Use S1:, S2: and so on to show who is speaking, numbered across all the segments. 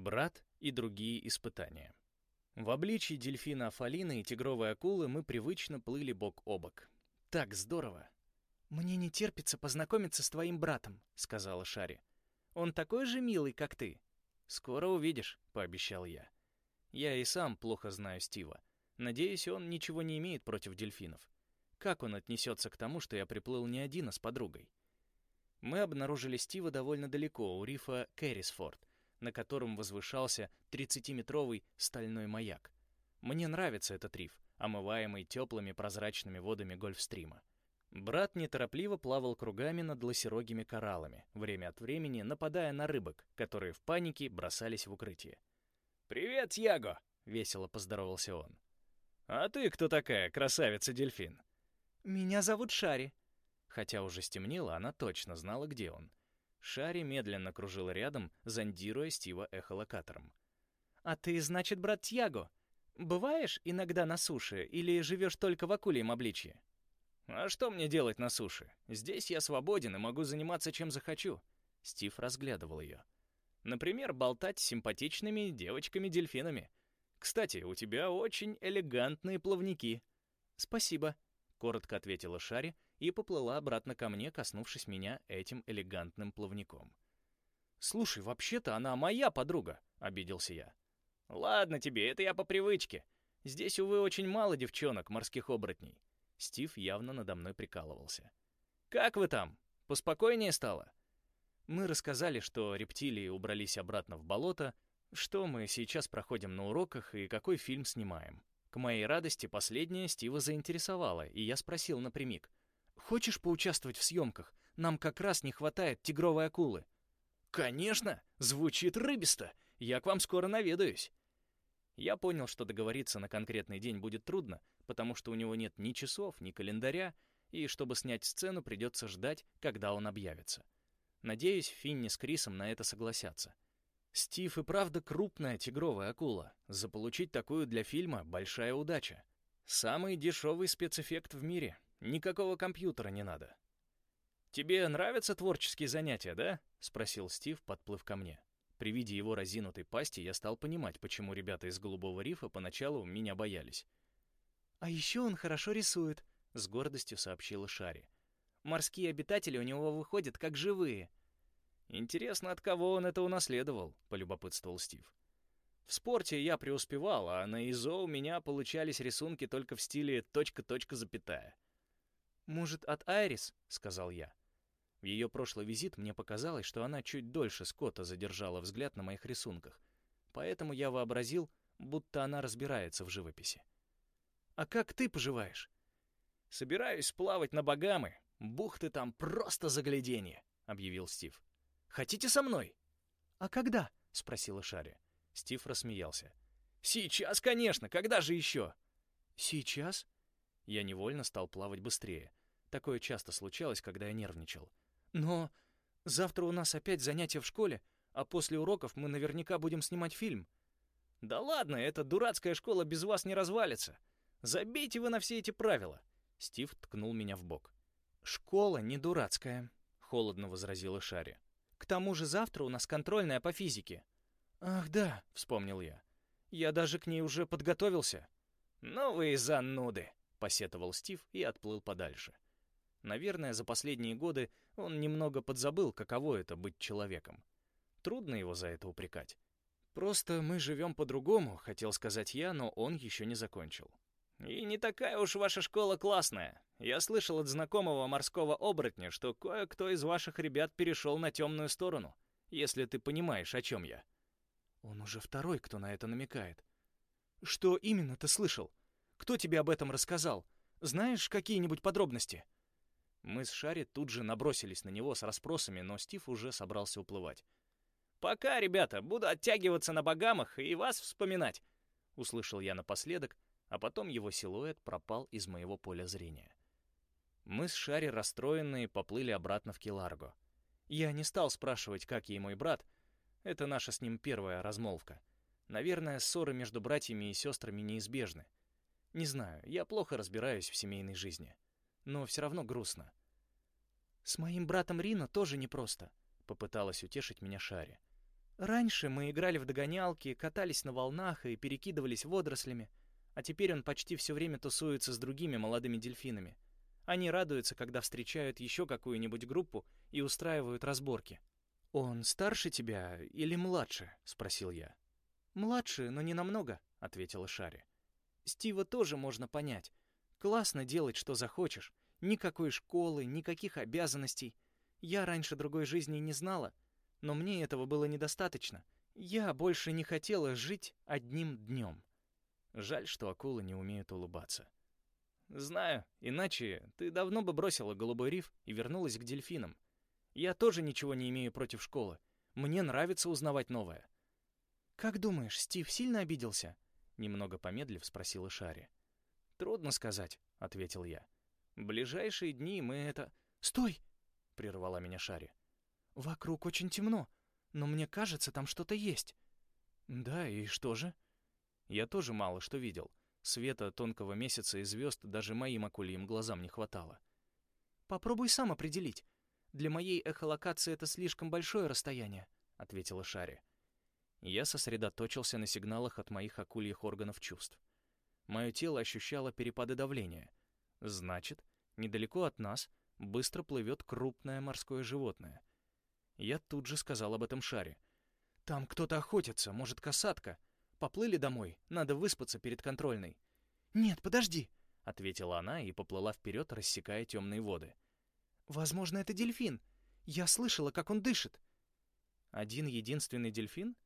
S1: Брат и другие испытания. В обличии дельфина Афалины и тигровой акулы мы привычно плыли бок о бок. Так здорово.
S2: «Мне не терпится познакомиться с твоим братом», — сказала Шари. «Он такой же милый, как ты».
S1: «Скоро увидишь», — пообещал я. Я и сам плохо знаю Стива. Надеюсь, он ничего не имеет против дельфинов. Как он отнесется к тому, что я приплыл не один, а с подругой? Мы обнаружили Стива довольно далеко, у рифа Кэррисфорд, на котором возвышался 30-метровый стальной маяк. Мне нравится этот риф, омываемый теплыми прозрачными водами Гольфстрима. Брат неторопливо плавал кругами над лосерогими кораллами, время от времени нападая на рыбок, которые в панике бросались в укрытие.
S3: «Привет, Яго!» — весело поздоровался он. «А ты кто такая, красавица-дельфин?»
S2: «Меня зовут Шари».
S1: Хотя уже стемнело, она точно знала, где он. Шари медленно кружила рядом, зондируя Стива эхолокатором.
S2: «А ты, значит, брат Тьяго? Бываешь иногда на суше или живешь только в акульем обличье?»
S3: «А что мне делать на суше? Здесь я свободен и могу заниматься чем захочу».
S1: Стив разглядывал ее. «Например, болтать с симпатичными девочками-дельфинами. Кстати, у тебя очень элегантные плавники».
S2: «Спасибо», —
S1: коротко ответила Шари и поплыла обратно ко мне, коснувшись меня этим элегантным плавником. «Слушай, вообще-то она моя подруга», — обиделся я.
S3: «Ладно тебе, это я по привычке. Здесь, увы, очень мало девчонок, морских оборотней».
S1: Стив явно надо мной прикалывался.
S3: «Как вы там? Поспокойнее стало?»
S1: Мы рассказали, что рептилии убрались обратно в болото, что мы сейчас проходим на уроках и какой фильм снимаем. К моей радости последнее Стива заинтересовало, и я спросил напрямик. Хочешь поучаствовать в съемках? Нам как раз не хватает тигровой акулы».
S3: «Конечно! Звучит рыбисто! Я к вам скоро наведаюсь!»
S1: Я понял, что договориться на конкретный день будет трудно, потому что у него нет ни часов, ни календаря, и чтобы снять сцену, придется ждать, когда он объявится. Надеюсь, Финни с Крисом на это согласятся. Стив и правда крупная тигровая акула. Заполучить такую для фильма — большая удача. Самый дешевый спецэффект в мире — Никакого компьютера не надо. «Тебе нравятся творческие занятия, да?» — спросил Стив, подплыв ко мне. При виде его разинутой пасти я стал понимать, почему ребята из Голубого рифа поначалу меня боялись.
S2: «А еще он хорошо рисует», — с гордостью сообщила Шари. «Морские обитатели у него выходят как живые».
S1: «Интересно, от кого он это унаследовал?» — полюбопытствовал Стив. В спорте я преуспевал, а на ИЗО у меня получались рисунки только в стиле точка-точка-запятая.
S2: «Может, от Айрис?» — сказал я.
S1: В ее прошлый визит мне показалось, что она чуть дольше Скотта задержала взгляд на моих рисунках, поэтому я вообразил, будто она разбирается в живописи.
S2: «А как ты поживаешь?»
S3: «Собираюсь плавать на Багамы. Бухты там просто загляденье», — объявил Стив. «Хотите со мной?»
S2: «А когда?»
S1: — спросила Шарри. Стив рассмеялся.
S3: «Сейчас, конечно. Когда же еще?»
S2: «Сейчас?»
S1: Я невольно стал плавать быстрее. Такое часто случалось, когда я нервничал.
S2: «Но завтра у нас опять занятия в школе, а после уроков мы наверняка будем снимать фильм».
S3: «Да ладно, эта дурацкая школа без вас не развалится. Забейте вы на все эти правила».
S1: Стив ткнул меня в бок.
S2: «Школа не дурацкая», —
S1: холодно возразила Шари.
S2: «К тому же завтра у нас контрольная по физике».
S1: «Ах да», — вспомнил я. «Я даже к ней уже подготовился».
S3: «Ну вы зануды», —
S1: посетовал Стив и отплыл подальше. Наверное, за последние годы он немного подзабыл, каково это быть человеком. Трудно его за это упрекать. «Просто мы живем по-другому», — хотел сказать я, но он еще не закончил.
S3: «И не такая уж ваша школа классная. Я слышал от знакомого морского оборотня, что кое-кто из ваших ребят перешел на темную сторону, если ты понимаешь, о чем я».
S2: Он уже второй, кто на это намекает. «Что именно ты слышал? Кто тебе об этом рассказал? Знаешь какие-нибудь подробности?»
S1: Мы с Шари тут же набросились на него с расспросами, но Стив уже собрался уплывать.
S3: «Пока, ребята, буду оттягиваться на богамах и вас вспоминать», — услышал я напоследок, а потом его силуэт пропал из моего поля зрения. Мы с Шари, расстроенные, поплыли обратно в Киларго. Я не стал спрашивать, как ей мой брат. Это наша с ним первая размолвка. Наверное, ссоры между братьями и сестрами неизбежны. Не знаю, я плохо разбираюсь в семейной жизни но все равно грустно.
S2: «С моим братом Рино тоже непросто», — попыталась утешить меня Шари. Раньше мы играли в догонялки, катались на волнах и перекидывались водорослями, а теперь он почти все время тусуется с другими молодыми дельфинами. Они радуются, когда встречают еще какую-нибудь группу и устраивают разборки. «Он старше тебя или младше?» — спросил я. «Младше, но не намного», — ответила Шари. «Стива тоже можно понять. Классно делать, что захочешь. Никакой школы, никаких обязанностей. Я раньше другой жизни не знала, но мне этого было недостаточно. Я больше не хотела жить одним днем. Жаль, что акулы не умеют улыбаться. Знаю, иначе ты давно бы бросила голубой риф и вернулась к дельфинам. Я тоже ничего не имею против школы. Мне нравится узнавать новое. Как думаешь, Стив сильно обиделся? Немного помедлив спросила Шари. Трудно сказать, ответил я. Ближайшие дни мы это... Стой! прервала меня Шари. Вокруг очень темно, но мне кажется, там что-то есть. Да, и что же? Я тоже мало что видел. Света тонкого месяца и звезд даже моим акульим глазам не хватало. Попробуй сам определить. Для моей эхолокации это слишком большое расстояние, ответила Шари. Я сосредоточился на сигналах от моих акульих органов чувств. Мое тело ощущало перепады давления. Значит, недалеко от нас быстро плывет крупное морское животное. Я тут же сказал об этом шаре. «Там кто-то охотится, может, касатка. Поплыли домой, надо выспаться перед контрольной». «Нет, подожди», — ответила она и поплыла вперед, рассекая темные воды. «Возможно, это дельфин. Я слышала, как он дышит». «Один единственный дельфин?»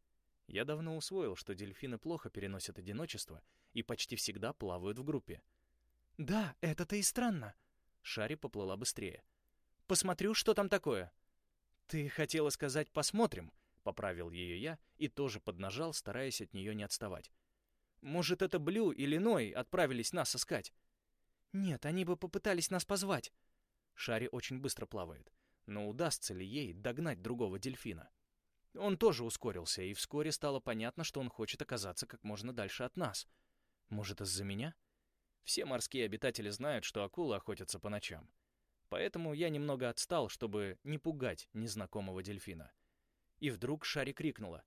S2: Я давно усвоил, что дельфины плохо переносят одиночество и почти всегда плавают в группе. «Да, это-то и странно». Шари поплыла быстрее. «Посмотрю, что там такое». «Ты хотела сказать «посмотрим», — поправил ее я и тоже поднажал, стараясь от нее не отставать. «Может, это Блю или Ной отправились нас искать?» «Нет, они бы попытались нас позвать». Шари очень быстро плавает, но удастся ли ей догнать другого дельфина? Он тоже ускорился, и вскоре стало понятно, что он хочет оказаться как можно дальше от нас. Может, из-за меня? Все морские обитатели знают, что акулы охотятся по ночам поэтому я немного отстал, чтобы не пугать незнакомого дельфина. И вдруг Шари крикнула.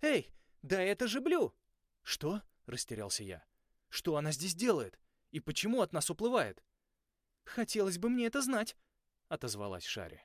S2: «Эй, да это же Блю!» «Что?» — растерялся я. «Что она здесь делает? И почему от нас уплывает?» «Хотелось бы мне это знать», — отозвалась Шари.